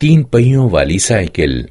तीन पहियों वाली साइकिल।